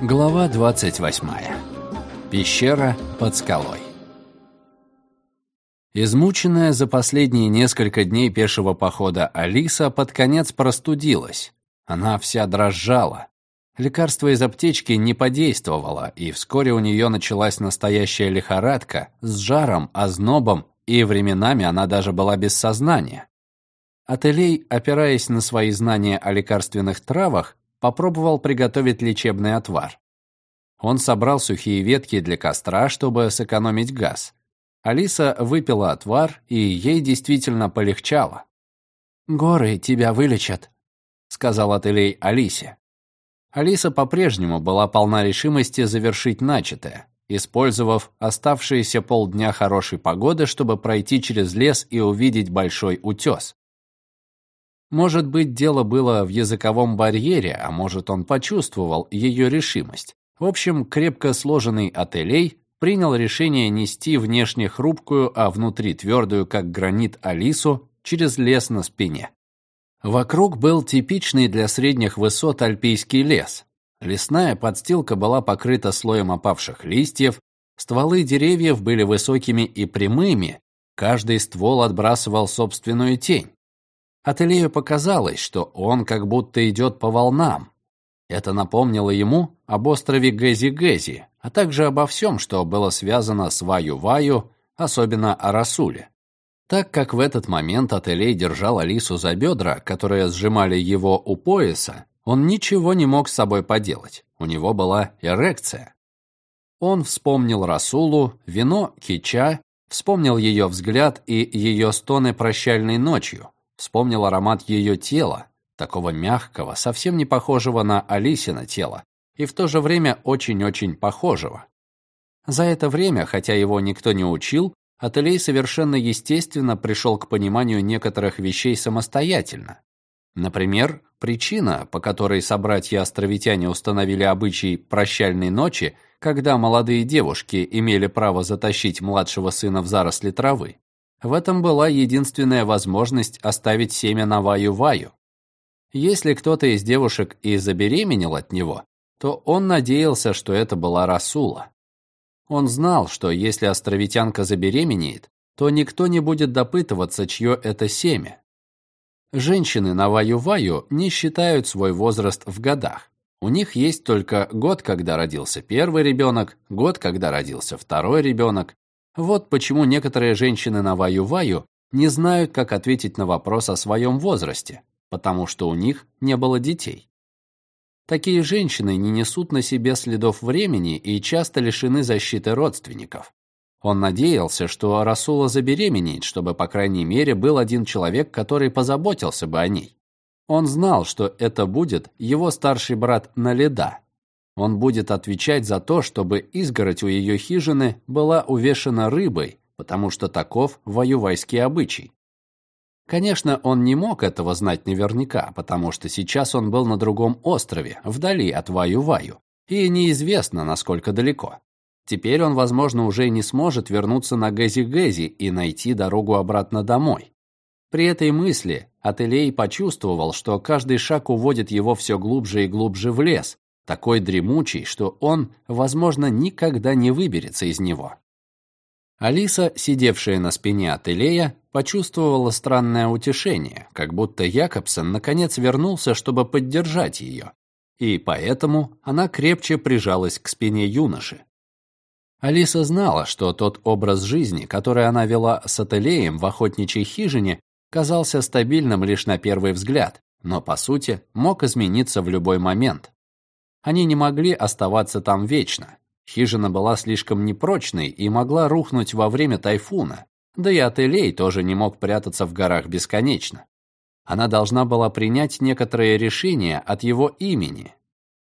Глава 28. Пещера под скалой. Измученная за последние несколько дней пешего похода Алиса под конец простудилась. Она вся дрожала. Лекарство из аптечки не подействовало, и вскоре у нее началась настоящая лихорадка с жаром, ознобом, и временами она даже была без сознания. Ателей, опираясь на свои знания о лекарственных травах, попробовал приготовить лечебный отвар. Он собрал сухие ветки для костра, чтобы сэкономить газ. Алиса выпила отвар, и ей действительно полегчало. «Горы тебя вылечат», — сказал Ателей Алисе. Алиса по-прежнему была полна решимости завершить начатое, использовав оставшиеся полдня хорошей погоды, чтобы пройти через лес и увидеть большой утес. Может быть, дело было в языковом барьере, а может, он почувствовал ее решимость. В общем, крепко сложенный Ателей принял решение нести внешне хрупкую, а внутри твердую, как гранит, Алису через лес на спине. Вокруг был типичный для средних высот альпийский лес. Лесная подстилка была покрыта слоем опавших листьев, стволы деревьев были высокими и прямыми, каждый ствол отбрасывал собственную тень. Ателею показалось, что он как будто идет по волнам. Это напомнило ему об острове Гези-Гези, а также обо всем, что было связано с Ваю-Ваю, особенно о Расуле. Так как в этот момент Ателей держал Алису за бедра, которые сжимали его у пояса, он ничего не мог с собой поделать. У него была эрекция. Он вспомнил Расулу, вино Кича, вспомнил ее взгляд и ее стоны прощальной ночью, Вспомнил аромат ее тела, такого мягкого, совсем не похожего на Алисина тело, и в то же время очень-очень похожего. За это время, хотя его никто не учил, Ателей совершенно естественно пришел к пониманию некоторых вещей самостоятельно. Например, причина, по которой собратья-островитяне установили обычай прощальной ночи, когда молодые девушки имели право затащить младшего сына в заросли травы. В этом была единственная возможность оставить семя на Ваю-Ваю. Если кто-то из девушек и забеременел от него, то он надеялся, что это была Расула. Он знал, что если островитянка забеременеет, то никто не будет допытываться, чье это семя. Женщины на Ваю-Ваю не считают свой возраст в годах. У них есть только год, когда родился первый ребенок, год, когда родился второй ребенок, вот почему некоторые женщины на Ваю-Ваю не знают, как ответить на вопрос о своем возрасте, потому что у них не было детей. Такие женщины не несут на себе следов времени и часто лишены защиты родственников. Он надеялся, что Расула забеременеет, чтобы, по крайней мере, был один человек, который позаботился бы о ней. Он знал, что это будет его старший брат Наледа, он будет отвечать за то, чтобы изгородь у ее хижины была увешана рыбой, потому что таков воювайский обычай. Конечно, он не мог этого знать наверняка, потому что сейчас он был на другом острове, вдали от Ваю-Ваю, и неизвестно, насколько далеко. Теперь он, возможно, уже не сможет вернуться на Гэзи-Гэзи и найти дорогу обратно домой. При этой мысли Ателей почувствовал, что каждый шаг уводит его все глубже и глубже в лес, такой дремучий, что он, возможно, никогда не выберется из него. Алиса, сидевшая на спине Ателея, почувствовала странное утешение, как будто Якобсон наконец вернулся, чтобы поддержать ее, и поэтому она крепче прижалась к спине юноши. Алиса знала, что тот образ жизни, который она вела с Ателеем в охотничьей хижине, казался стабильным лишь на первый взгляд, но, по сути, мог измениться в любой момент. Они не могли оставаться там вечно. Хижина была слишком непрочной и могла рухнуть во время тайфуна, да и Ателей тоже не мог прятаться в горах бесконечно. Она должна была принять некоторые решения от его имени,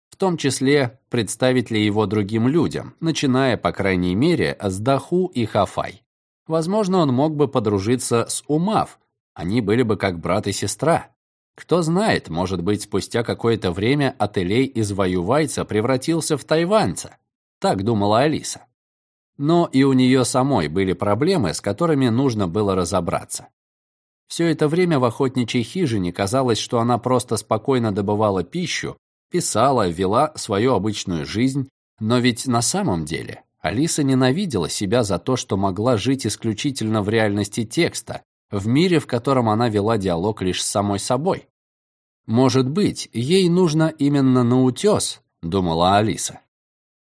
в том числе представить ли его другим людям, начиная, по крайней мере, с Даху и Хафай. Возможно, он мог бы подружиться с Умав, они были бы как брат и сестра. Кто знает, может быть, спустя какое-то время Ателей из воювайца превратился в тайваньца. Так думала Алиса. Но и у нее самой были проблемы, с которыми нужно было разобраться. Все это время в охотничьей хижине казалось, что она просто спокойно добывала пищу, писала, вела свою обычную жизнь, но ведь на самом деле Алиса ненавидела себя за то, что могла жить исключительно в реальности текста, в мире, в котором она вела диалог лишь с самой собой. «Может быть, ей нужно именно на утес», — думала Алиса.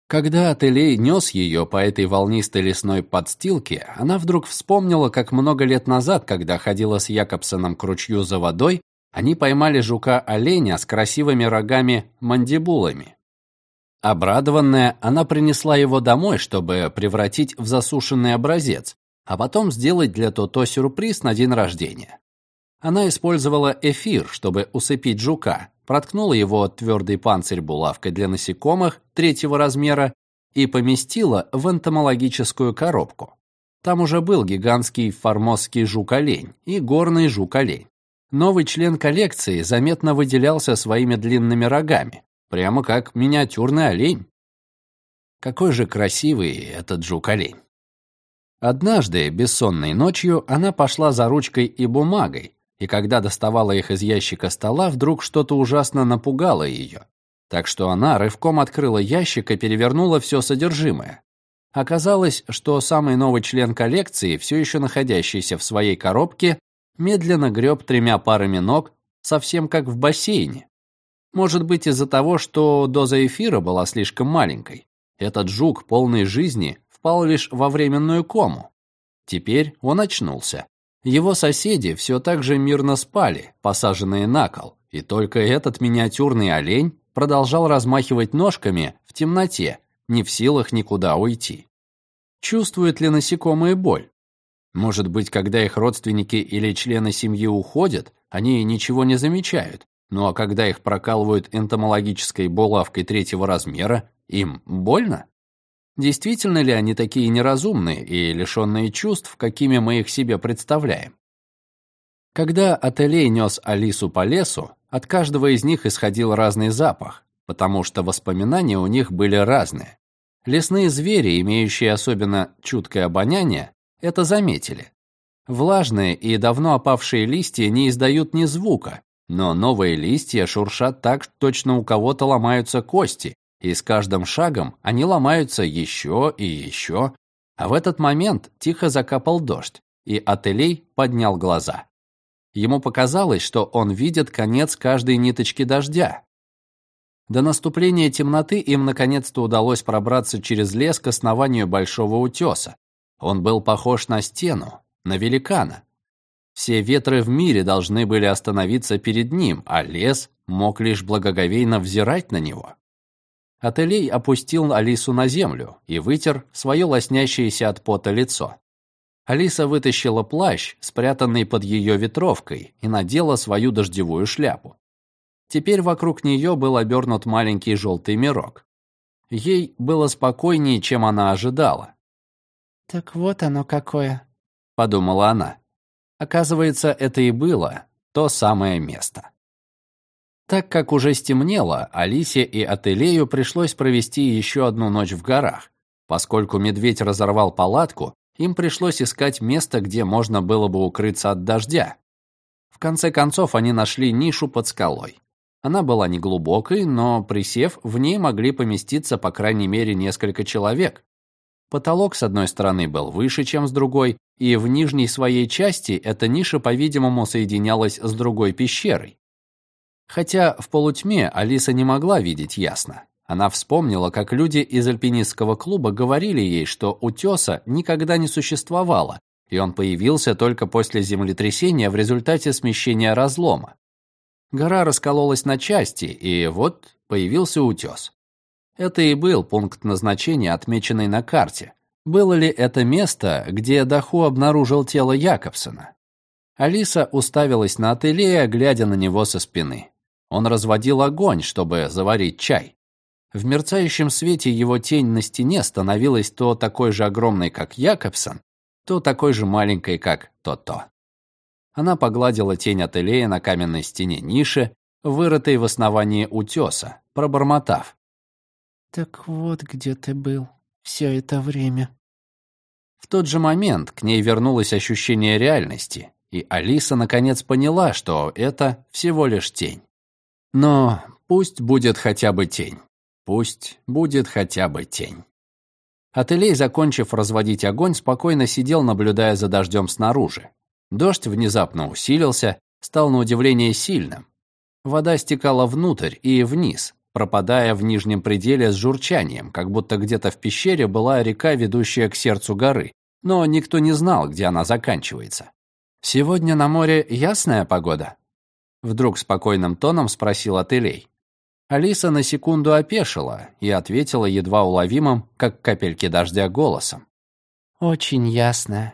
Когда Ателей нес ее по этой волнистой лесной подстилке, она вдруг вспомнила, как много лет назад, когда ходила с Якобсоном к ручью за водой, они поймали жука-оленя с красивыми рогами-мандибулами. Обрадованная, она принесла его домой, чтобы превратить в засушенный образец, а потом сделать для Тото сюрприз на день рождения. Она использовала эфир, чтобы усыпить жука, проткнула его твердый панцирь булавкой для насекомых третьего размера и поместила в энтомологическую коробку. Там уже был гигантский формозский жук-олень и горный жук-олень. Новый член коллекции заметно выделялся своими длинными рогами, прямо как миниатюрный олень. Какой же красивый этот жук-олень. Однажды, бессонной ночью, она пошла за ручкой и бумагой, и когда доставала их из ящика стола, вдруг что-то ужасно напугало ее. Так что она рывком открыла ящик и перевернула все содержимое. Оказалось, что самый новый член коллекции, все еще находящийся в своей коробке, медленно греб тремя парами ног, совсем как в бассейне. Может быть, из-за того, что доза эфира была слишком маленькой. Этот жук, полный жизни, впал лишь во временную кому. Теперь он очнулся. Его соседи все так же мирно спали, посаженные на кол, и только этот миниатюрный олень продолжал размахивать ножками в темноте, не в силах никуда уйти. Чувствуют ли насекомые боль? Может быть, когда их родственники или члены семьи уходят, они ничего не замечают, ну а когда их прокалывают энтомологической булавкой третьего размера, им больно? Действительно ли они такие неразумные и лишенные чувств, какими мы их себе представляем? Когда Ателей нес Алису по лесу, от каждого из них исходил разный запах, потому что воспоминания у них были разные. Лесные звери, имеющие особенно чуткое обоняние, это заметили. Влажные и давно опавшие листья не издают ни звука, но новые листья шуршат так, точно у кого-то ломаются кости, и с каждым шагом они ломаются еще и еще. А в этот момент тихо закапал дождь, и Ателей поднял глаза. Ему показалось, что он видит конец каждой ниточки дождя. До наступления темноты им наконец-то удалось пробраться через лес к основанию большого утеса. Он был похож на стену, на великана. Все ветры в мире должны были остановиться перед ним, а лес мог лишь благоговейно взирать на него. Ателей опустил Алису на землю и вытер свое лоснящееся от пота лицо. Алиса вытащила плащ, спрятанный под ее ветровкой, и надела свою дождевую шляпу. Теперь вокруг нее был обернут маленький желтый мирок. Ей было спокойнее, чем она ожидала. «Так вот оно какое», — подумала она. Оказывается, это и было то самое место. Так как уже стемнело, Алисе и Ателею пришлось провести еще одну ночь в горах. Поскольку медведь разорвал палатку, им пришлось искать место, где можно было бы укрыться от дождя. В конце концов, они нашли нишу под скалой. Она была неглубокой, но, присев, в ней могли поместиться по крайней мере несколько человек. Потолок с одной стороны был выше, чем с другой, и в нижней своей части эта ниша, по-видимому, соединялась с другой пещерой. Хотя в полутьме Алиса не могла видеть ясно. Она вспомнила, как люди из альпинистского клуба говорили ей, что утеса никогда не существовало, и он появился только после землетрясения в результате смещения разлома. Гора раскололась на части, и вот появился утес. Это и был пункт назначения, отмеченный на карте. Было ли это место, где Даху обнаружил тело Якобсона? Алиса уставилась на ателье, глядя на него со спины. Он разводил огонь, чтобы заварить чай. В мерцающем свете его тень на стене становилась то такой же огромной, как Якобсон, то такой же маленькой, как То-То. Она погладила тень от Элея на каменной стене ниши, вырытой в основании утеса, пробормотав. «Так вот где ты был все это время». В тот же момент к ней вернулось ощущение реальности, и Алиса наконец поняла, что это всего лишь тень. Но Пусть будет хотя бы тень. Пусть будет хотя бы тень. Ателей, закончив разводить огонь, спокойно сидел, наблюдая за дождем снаружи. Дождь внезапно усилился, стал на удивление сильным. Вода стекала внутрь и вниз, пропадая в нижнем пределе с журчанием, как будто где-то в пещере была река, ведущая к сердцу горы, но никто не знал, где она заканчивается. «Сегодня на море ясная погода?» Вдруг спокойным тоном спросил Ателей. Алиса на секунду опешила и ответила едва уловимым, как капельки дождя, голосом. «Очень ясно.